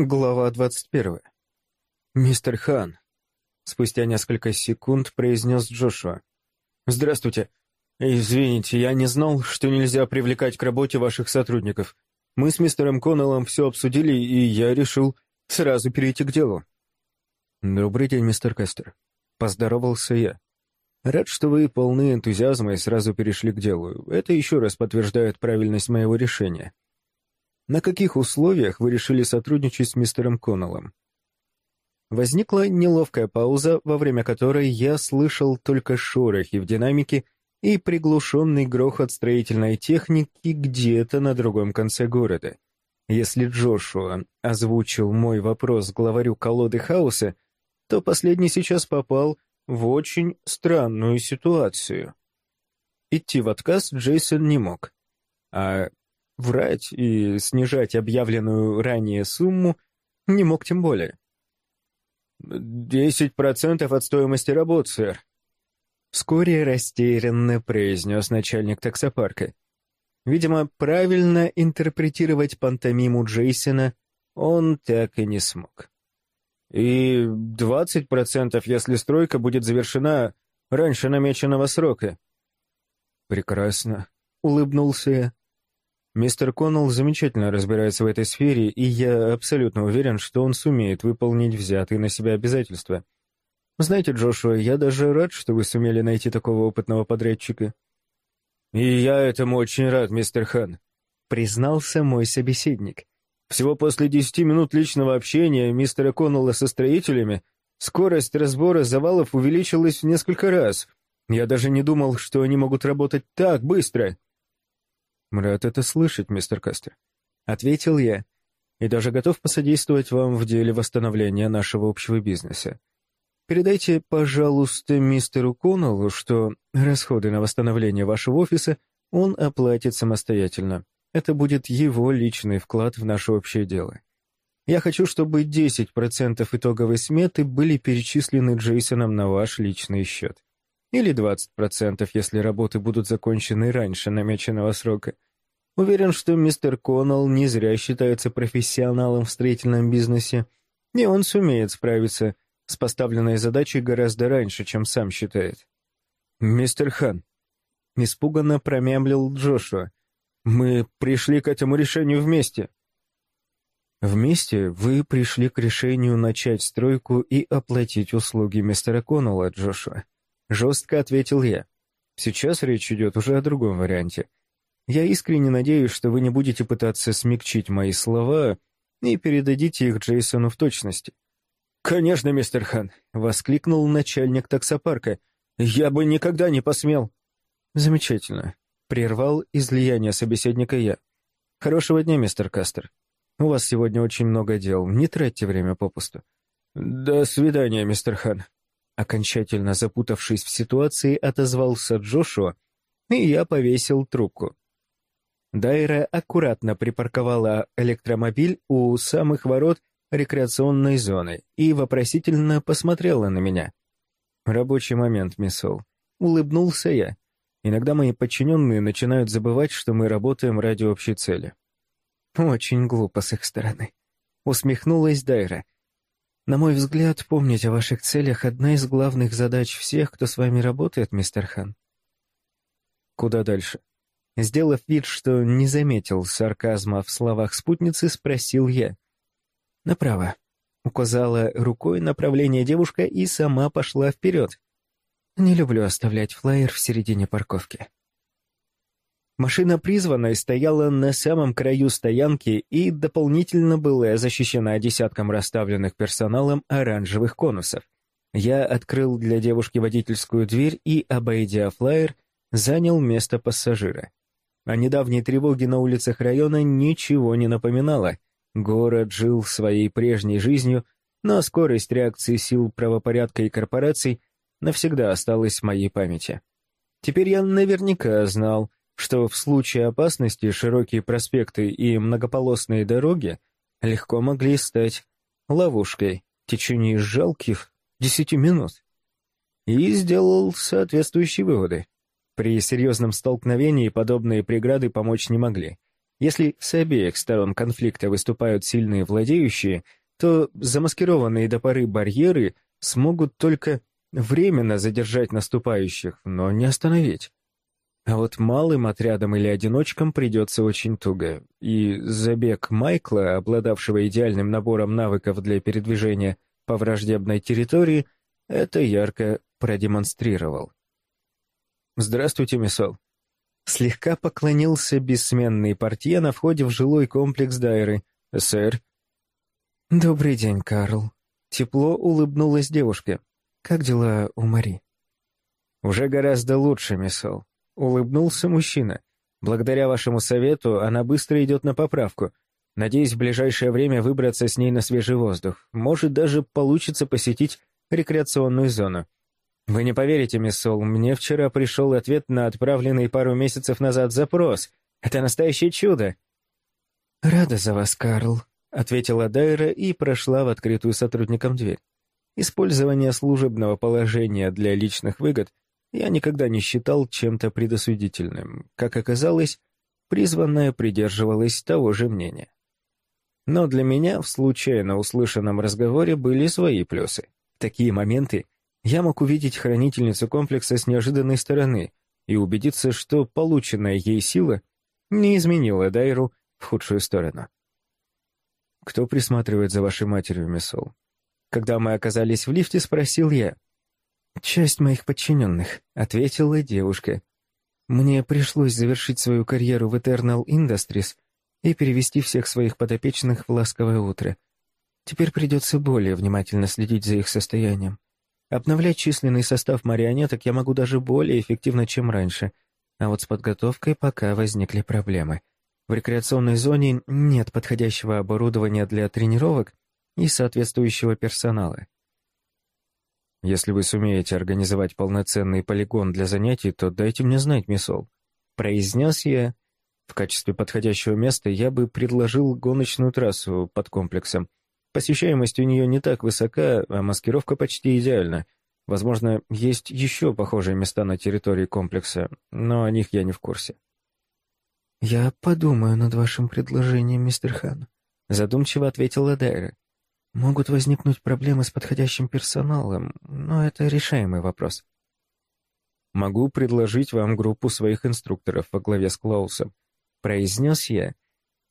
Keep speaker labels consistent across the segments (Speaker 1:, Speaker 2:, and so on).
Speaker 1: Глава двадцать первая. «Мистер Хан», — спустя несколько секунд произнес Джошуа. «Здравствуйте. Извините, я не знал, что нельзя привлекать к работе ваших сотрудников. Мы с мистером Коннеллом все обсудили, и я решил сразу перейти к делу». «Добрый день, мистер Кастер», — поздоровался я. «Рад, что вы полны энтузиазма и сразу перешли к делу. Это еще раз подтверждает правильность моего решения». На каких условиях вы решили сотрудничать с мистером Коннеллом? Возникла неловкая пауза, во время которой я слышал только шорохи в динамике и приглушенный грохот строительной техники где-то на другом конце города. Если Джошуа озвучил мой вопрос главарю колоды хаоса, то последний сейчас попал в очень странную ситуацию. Идти в отказ Джейсон не мог, а Врать и снижать объявленную ранее сумму не мог тем более. «Десять процентов от стоимости работ, сэр», — вскоре растерянно произнес начальник таксопарка. Видимо, правильно интерпретировать пантомиму Джейсона он так и не смог. «И двадцать процентов, если стройка будет завершена раньше намеченного срока». «Прекрасно», — улыбнулся я. Мистер Коннелл замечательно разбирается в этой сфере, и я абсолютно уверен, что он сумеет выполнить взятые на себя обязательства. Знаете, Джошуа, я даже рад, что вы сумели найти такого опытного подрядчика. И я этому очень рад, мистер Хан, признался мой собеседник. Всего после десяти минут личного общения мистера Коннелла со строителями скорость разбора завалов увеличилась в несколько раз. Я даже не думал, что они могут работать так быстро. «Рад это слышать, мистер Кастер», — ответил я, «и даже готов посодействовать вам в деле восстановления нашего общего бизнеса. Передайте, пожалуйста, мистеру Коннеллу, что расходы на восстановление вашего офиса он оплатит самостоятельно. Это будет его личный вклад в наше общее дело. Я хочу, чтобы 10% итоговой сметы были перечислены Джейсоном на ваш личный счет. Или 20%, если работы будут закончены раньше намеченного срока. Уверен, что мистер Коннелл не зря считается профессионалом в строительном бизнесе, и он сумеет справиться с поставленной задачей гораздо раньше, чем сам считает. «Мистер Хан», — испуганно промямлил Джошуа, — «мы пришли к этому решению вместе». «Вместе вы пришли к решению начать стройку и оплатить услуги мистера Коннелла, Джошуа», Жестко ответил я. Сейчас речь идет уже о другом варианте. Я искренне надеюсь, что вы не будете пытаться смягчить мои слова и передадите их Джейсону в точности. «Конечно, мистер Хан!» — воскликнул начальник таксопарка. «Я бы никогда не посмел!» «Замечательно!» — прервал излияние собеседника я. «Хорошего дня, мистер Кастер. У вас сегодня очень много дел, не тратьте время попусту». «До свидания, мистер Хан», Окончательно запутавшись в ситуации, отозвался Джошуа, и я повесил трубку. Дайра аккуратно припарковала электромобиль у самых ворот рекреационной зоны и вопросительно посмотрела на меня. «Рабочий момент, миссол». Улыбнулся я. Иногда мои подчиненные начинают забывать, что мы работаем ради общей цели. Очень глупо с их стороны. Усмехнулась Дайра. На мой взгляд, помнить о ваших целях — одна из главных задач всех, кто с вами работает, мистер Хан. Куда дальше? Сделав вид, что не заметил сарказма в словах спутницы, спросил я. «Направо», — указала рукой направление девушка и сама пошла вперед. «Не люблю оставлять флайер в середине парковки». Машина призванной стояла на самом краю стоянки и дополнительно была защищена десятком расставленных персоналом оранжевых конусов. Я открыл для девушки водительскую дверь и, обойдя флайер, занял место пассажира. О недавней тревоге на улицах района ничего не напоминало. Город жил своей прежней жизнью, но скорость реакции сил правопорядка и корпораций навсегда осталась в моей памяти. Теперь я наверняка знал, что в случае опасности широкие проспекты и многополосные дороги легко могли стать ловушкой в течение жалких десяти минут. И сделал соответствующие выводы. При серьезном столкновении подобные преграды помочь не могли. Если с обеих сторон конфликта выступают сильные владеющие, то замаскированные до поры барьеры смогут только временно задержать наступающих, но не остановить. А вот малым отрядам или одиночкам придется очень туго, и забег Майкла, обладавшего идеальным набором навыков для передвижения по враждебной территории, это ярко продемонстрировал. «Здравствуйте, Миссол». Слегка поклонился бессменный портье на входе в жилой комплекс Дайры. «Сэр». «Добрый день, Карл». Тепло улыбнулась девушка. «Как дела у Мари?» «Уже гораздо лучше, Миссол. Улыбнулся мужчина. Благодаря вашему совету она быстро идет на поправку. Надеюсь, в ближайшее время выбраться с ней на свежий воздух. Может, даже получится посетить рекреационную зону. Вы не поверите, мисс Сол, мне вчера пришел ответ на отправленный пару месяцев назад запрос. Это настоящее чудо. «Рада за вас, Карл», — ответила Дайра и прошла в открытую сотрудникам дверь. Использование служебного положения для личных выгод я никогда не считал чем-то предосудительным. Как оказалось, призванная придерживалась того же мнения. Но для меня в случайно услышанном разговоре были свои плюсы. В такие моменты я мог увидеть хранительницу комплекса с неожиданной стороны и убедиться, что полученная ей сила не изменила Дайру в худшую сторону. «Кто присматривает за вашей матерью, Миссол?» Когда мы оказались в лифте, спросил я — «Часть моих подчиненных», — ответила девушка. «Мне пришлось завершить свою карьеру в Eternal Industries и перевести всех своих подопечных в ласковое утро. Теперь придется более внимательно следить за их состоянием. Обновлять численный состав марионеток я могу даже более эффективно, чем раньше, а вот с подготовкой пока возникли проблемы. В рекреационной зоне нет подходящего оборудования для тренировок и соответствующего персонала. Если вы сумеете организовать полноценный полигон для занятий, то дайте мне знать, миссол. Произнес я. В качестве подходящего места я бы предложил гоночную трассу под комплексом. Посещаемость у нее не так высока, а маскировка почти идеальна. Возможно, есть еще похожие места на территории комплекса, но о них я не в курсе. «Я подумаю над вашим предложением, мистер Хан», — задумчиво ответила Дайра. Могут возникнуть проблемы с подходящим персоналом, но это решаемый вопрос. «Могу предложить вам группу своих инструкторов во главе с Клаусом», — произнес я.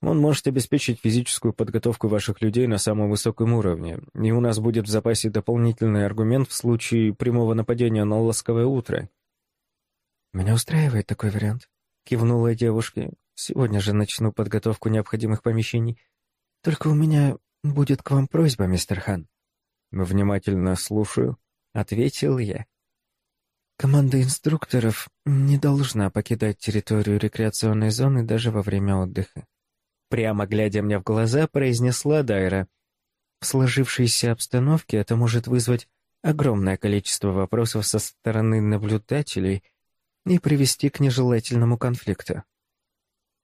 Speaker 1: «Он может обеспечить физическую подготовку ваших людей на самом высоком уровне, и у нас будет в запасе дополнительный аргумент в случае прямого нападения на ласковое утро». «Меня устраивает такой вариант», — кивнула девушка. «Сегодня же начну подготовку необходимых помещений. Только у меня «Будет к вам просьба, мистер Хан». «Внимательно слушаю», — ответил я. Команда инструкторов не должна покидать территорию рекреационной зоны даже во время отдыха. Прямо глядя мне в глаза, произнесла Дайра. В сложившейся обстановке это может вызвать огромное количество вопросов со стороны наблюдателей и привести к нежелательному конфликту.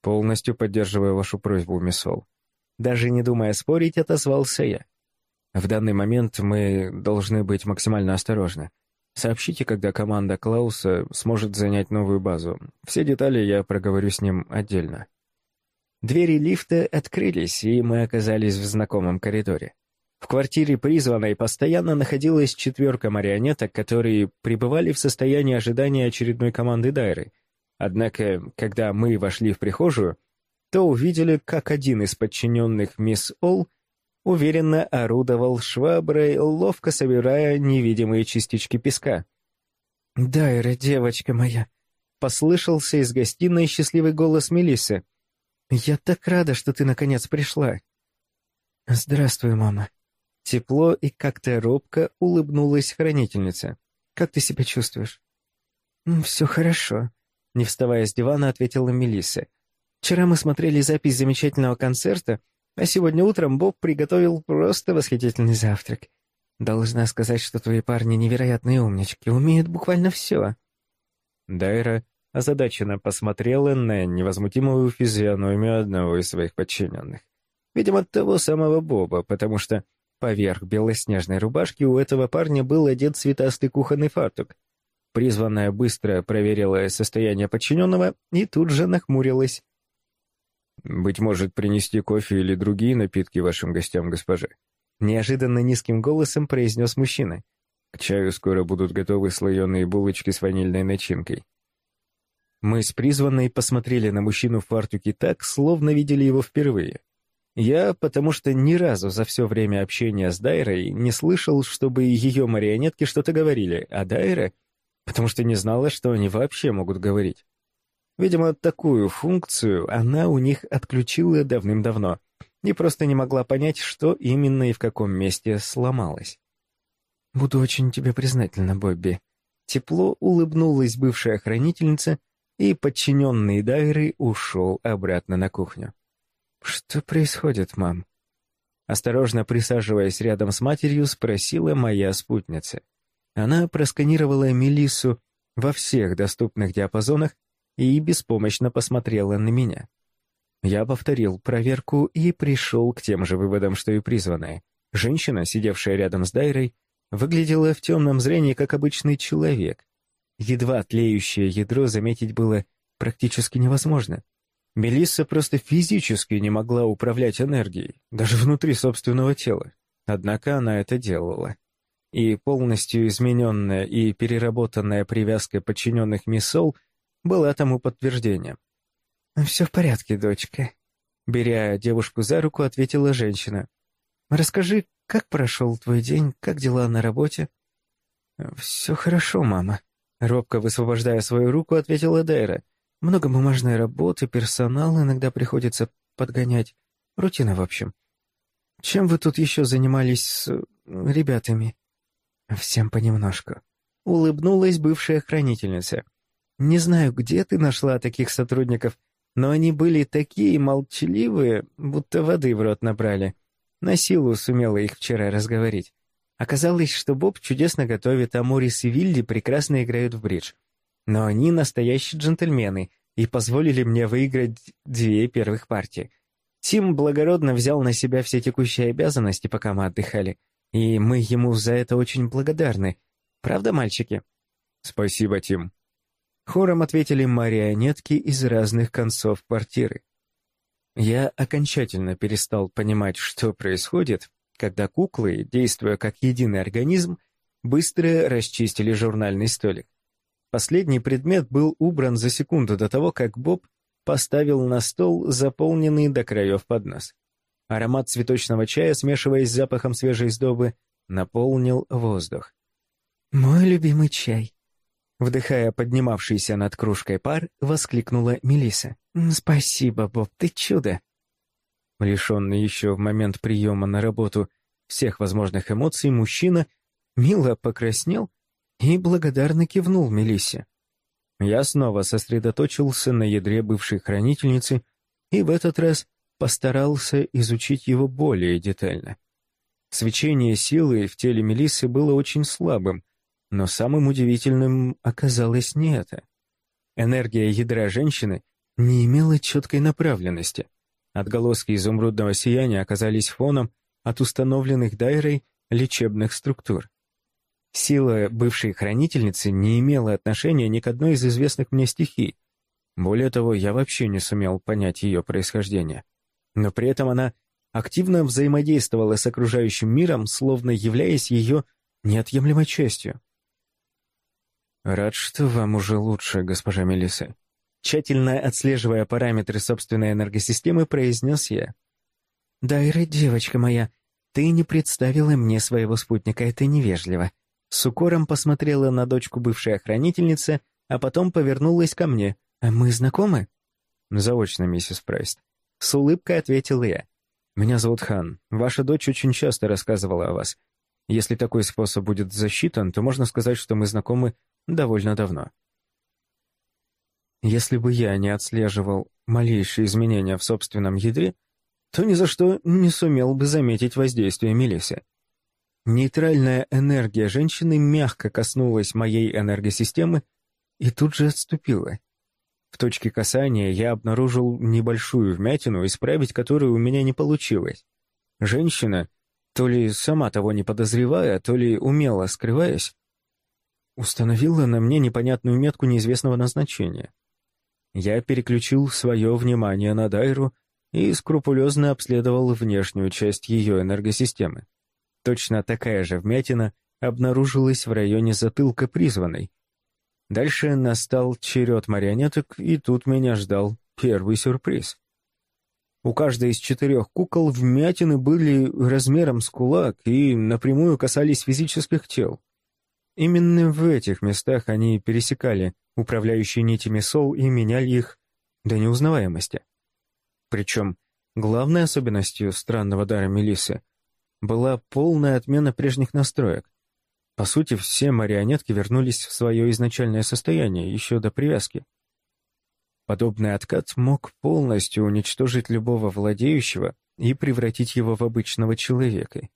Speaker 1: Полностью поддерживаю вашу просьбу, Миссол. Даже не думая спорить, отозвался я. В данный момент мы должны быть максимально осторожны. Сообщите, когда команда Клауса сможет занять новую базу. Все детали я проговорю с ним отдельно. Двери лифта открылись, и мы оказались в знакомом коридоре. В квартире призванной постоянно находилась четверка марионеток, которые пребывали в состоянии ожидания очередной команды Дайры. Однако, когда мы вошли в прихожую, то увидели, как один из подчиненных мисс Ол уверенно орудовал шваброй, ловко собирая невидимые частички песка. «Дайра, девочка моя!» — послышался из гостиной счастливый голос Мелиссы. «Я так рада, что ты наконец пришла!» «Здравствуй, мама!» Тепло и как-то робко улыбнулась хранительница. «Как ты себя чувствуешь?» «Все хорошо», — не вставая с дивана, ответила Мелисса. Вчера мы смотрели запись замечательного концерта, а сегодня утром Боб приготовил просто восхитительный завтрак. Должна сказать, что твои парни невероятные умнички, умеют буквально все. Дайра озадаченно посмотрела на невозмутимую физиономию одного из своих подчиненных. Видимо, того самого Боба, потому что поверх белоснежной рубашки у этого парня был одет цветастый кухонный фартук. Призванная быстро проверила состояние подчиненного и тут же нахмурилась. «Быть может, принести кофе или другие напитки вашим гостям, госпожа?» Неожиданно низким голосом произнес мужчина. «К чаю скоро будут готовы слоеные булочки с ванильной начинкой». Мы с призванной посмотрели на мужчину в фартуке так, словно видели его впервые. Я, потому что ни разу за все время общения с Дайрой не слышал, чтобы ее марионетки что-то говорили, а Дайра, потому что не знала, что они вообще могут говорить. Видимо, такую функцию она у них отключила давным-давно и просто не могла понять, что именно и в каком месте сломалось. «Буду очень тебе признательна, Бобби». Тепло улыбнулась бывшая хранительница, и подчиненный Дайры ушел обратно на кухню. «Что происходит, мам?» Осторожно присаживаясь рядом с матерью, спросила моя спутница. Она просканировала Мелиссу во всех доступных диапазонах и беспомощно посмотрела на меня. Я повторил проверку и пришел к тем же выводам, что и призванная. Женщина, сидевшая рядом с Дайрой, выглядела в темном зрении как обычный человек. Едва тлеющее ядро заметить было практически невозможно. Мелисса просто физически не могла управлять энергией, даже внутри собственного тела. Однако она это делала. И полностью измененная и переработанная привязка подчиненных Миссол была тому подтверждением. «Все в порядке, дочка», — беря девушку за руку, ответила женщина. «Расскажи, как прошел твой день, как дела на работе?» «Все хорошо, мама», — робко высвобождая свою руку, ответила Дайра. Много бумажной работы, персонал иногда приходится подгонять. Рутина, в общем. Чем вы тут еще занимались с ребятами? Всем понемножку. Улыбнулась бывшая хранительница. Не знаю, где ты нашла таких сотрудников, но они были такие молчаливые, будто воды в рот набрали. На силу сумела их вчера разговорить. Оказалось, что Боб чудесно готовит, а Морис и Вилли прекрасно играют в бридж. Но они настоящие джентльмены и позволили мне выиграть две первых партии. Тим благородно взял на себя все текущие обязанности, пока мы отдыхали, и мы ему за это очень благодарны. Правда, мальчики? Спасибо, Тим. Хором ответили марионетки из разных концов квартиры. Я окончательно перестал понимать, что происходит, когда куклы, действуя как единый организм, быстро расчистили журнальный столик. Последний предмет был убран за секунду до того, как Боб поставил на стол заполненный до краев поднос. Аромат цветочного чая, смешиваясь с запахом свежей сдобы, наполнил воздух. «Мой любимый чай!» Вдыхая поднимавшийся над кружкой пар, воскликнула Мелиса. «Спасибо, Боб, ты чудо!» Лишенный еще в момент приема на работу всех возможных эмоций, мужчина мило покраснел и благодарно кивнул Мелиссе. Я снова сосредоточился на ядре бывшей хранительницы и в этот раз постарался изучить его более детально. Свечение силы в теле Мелиссы было очень слабым, но самым удивительным оказалось не это. Энергия ядра женщины не имела четкой направленности. Отголоски изумрудного сияния оказались фоном от установленных Дайрой лечебных структур. Сила бывшей хранительницы не имела отношения ни к одной из известных мне стихий. Более того, я вообще не сумел понять ее происхождение. Но при этом она активно взаимодействовала с окружающим миром, словно являясь ее неотъемлемой частью. «Рад, что вам уже лучше, госпожа Мелисса». Тщательно отслеживая параметры собственной энергосистемы, произнес я. «Дайра, девочка моя, ты не представила мне своего спутника, это невежливо. С укором посмотрела на дочку бывшей охранительницы, а потом повернулась ко мне. «А мы знакомы?» «Заочно, миссис Прайст». С улыбкой ответил я. «Меня зовут Хан. Ваша дочь очень часто рассказывала о вас. Если такой способ будет засчитан, то можно сказать, что мы знакомы довольно давно». Если бы я не отслеживал малейшие изменения в собственном ядре, то ни за что не сумел бы заметить воздействие Мелисы. Нейтральная энергия женщины мягко коснулась моей энергосистемы и тут же отступила. В точке касания я обнаружил небольшую вмятину, исправить которую у меня не получилось. Женщина, то ли сама того не подозревая, то ли умело скрываясь, установила на мне непонятную метку неизвестного назначения. Я переключил свое внимание на Дайру и скрупулезно обследовал внешнюю часть ее энергосистемы. Точно такая же вмятина обнаружилась в районе затылка призванной. Дальше настал черед марионеток, и тут меня ждал первый сюрприз. У каждой из четырех кукол вмятины были размером с кулак и напрямую касались физических тел. Именно в этих местах они пересекали управляющие нитями сол и меняли их до неузнаваемости. Причем главной особенностью странного дара Мелисы была полная отмена прежних настроек. По сути, все марионетки вернулись в свое изначальное состояние еще до привязки. Подобный откат мог полностью уничтожить любого владеющего и превратить его в обычного человека.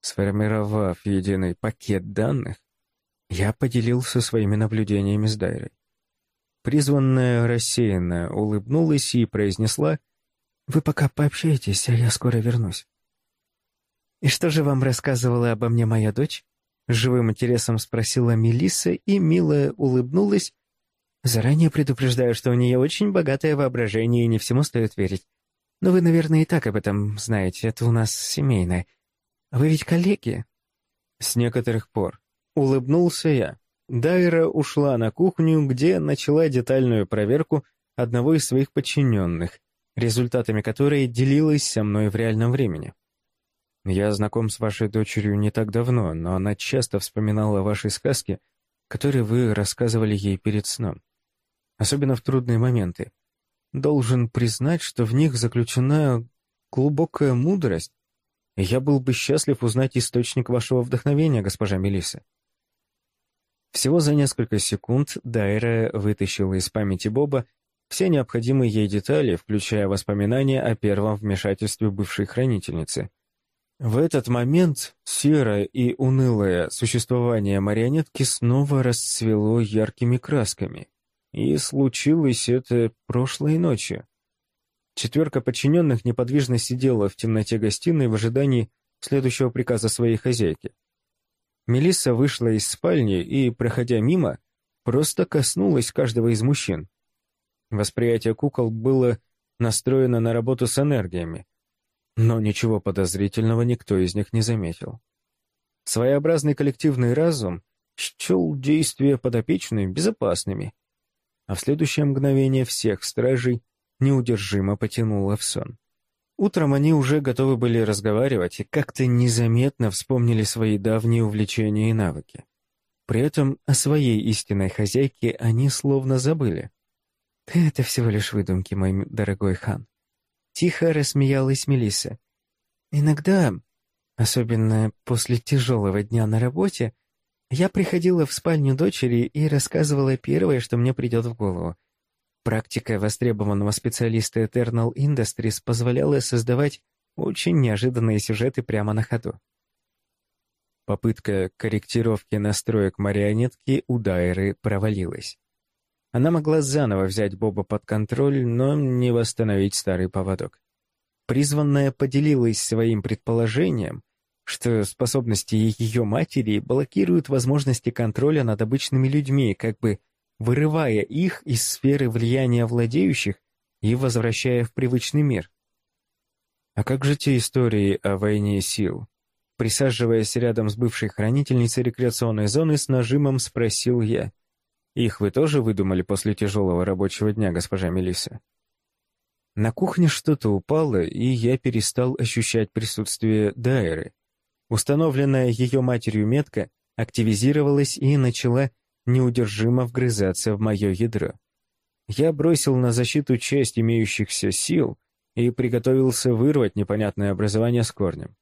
Speaker 1: Сформировав единый пакет данных, я поделился своими наблюдениями с Дайрой. Призванная рассеянно улыбнулась и произнесла «Вы пока пообщайтесь, а я скоро вернусь». «И что же вам рассказывала обо мне моя дочь?» Живым интересом спросила Мелисса и мило улыбнулась, Заранее предупреждаю, что у нее очень богатое воображение и не всему стоит верить. Но вы, наверное, и так об этом знаете, это у нас семейное. Вы ведь коллеги?» С некоторых пор. Улыбнулся я. Дайра ушла на кухню, где начала детальную проверку одного из своих подчиненных, результатами которой делилась со мной в реальном времени. Я знаком с вашей дочерью не так давно, но она часто вспоминала ваши сказки, которые вы рассказывали ей перед сном особенно в трудные моменты. Должен признать, что в них заключена глубокая мудрость, я был бы счастлив узнать источник вашего вдохновения, госпожа Мелисса. Всего за несколько секунд Дайра вытащила из памяти Боба все необходимые ей детали, включая воспоминания о первом вмешательстве бывшей хранительницы. В этот момент серое и унылое существование марионетки снова расцвело яркими красками. И случилось это прошлой ночью. Четверка подчиненных неподвижно сидела в темноте гостиной в ожидании следующего приказа своей хозяйки. Мелисса вышла из спальни и, проходя мимо, просто коснулась каждого из мужчин. Восприятие кукол было настроено на работу с энергиями, но ничего подозрительного никто из них не заметил. Своеобразный коллективный разум счел действия подопечной безопасными а в следующее мгновение всех стражей неудержимо потянуло в сон. Утром они уже готовы были разговаривать и как-то незаметно вспомнили свои давние увлечения и навыки. При этом о своей истинной хозяйке они словно забыли. «Это всего лишь выдумки, мой дорогой хан». Тихо рассмеялась Мелисса. «Иногда, особенно после тяжелого дня на работе, я приходила в спальню дочери и рассказывала первое, что мне придет в голову. Практика востребованного специалиста Eternal Industries позволяла создавать очень неожиданные сюжеты прямо на ходу. Попытка корректировки настроек марионетки у Дайры провалилась. Она могла заново взять Боба под контроль, но не восстановить старый поводок. Призванная поделилась своим предположением, что способности ее матери блокируют возможности контроля над обычными людьми, как бы вырывая их из сферы влияния владеющих и возвращая в привычный мир. А как же те истории о войне сил? Присаживаясь рядом с бывшей хранительницей рекреационной зоны, с нажимом спросил я. «Их вы тоже выдумали после тяжелого рабочего дня, госпожа Мелисса?» На кухне что-то упало, и я перестал ощущать присутствие Дайры. Установленная ее матерью метка активизировалась и начала неудержимо вгрызаться в мое ядро. Я бросил на защиту часть имеющихся сил и приготовился вырвать непонятное образование с корнем.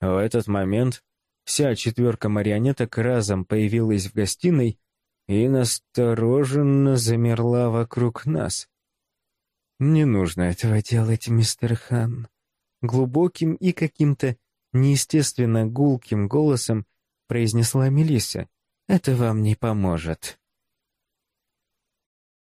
Speaker 1: В этот момент вся четверка марионеток разом появилась в гостиной и настороженно замерла вокруг нас. «Не нужно этого делать, мистер Хан», глубоким и каким-то неестественно гулким голосом произнесла Мелисса. «Это вам не поможет».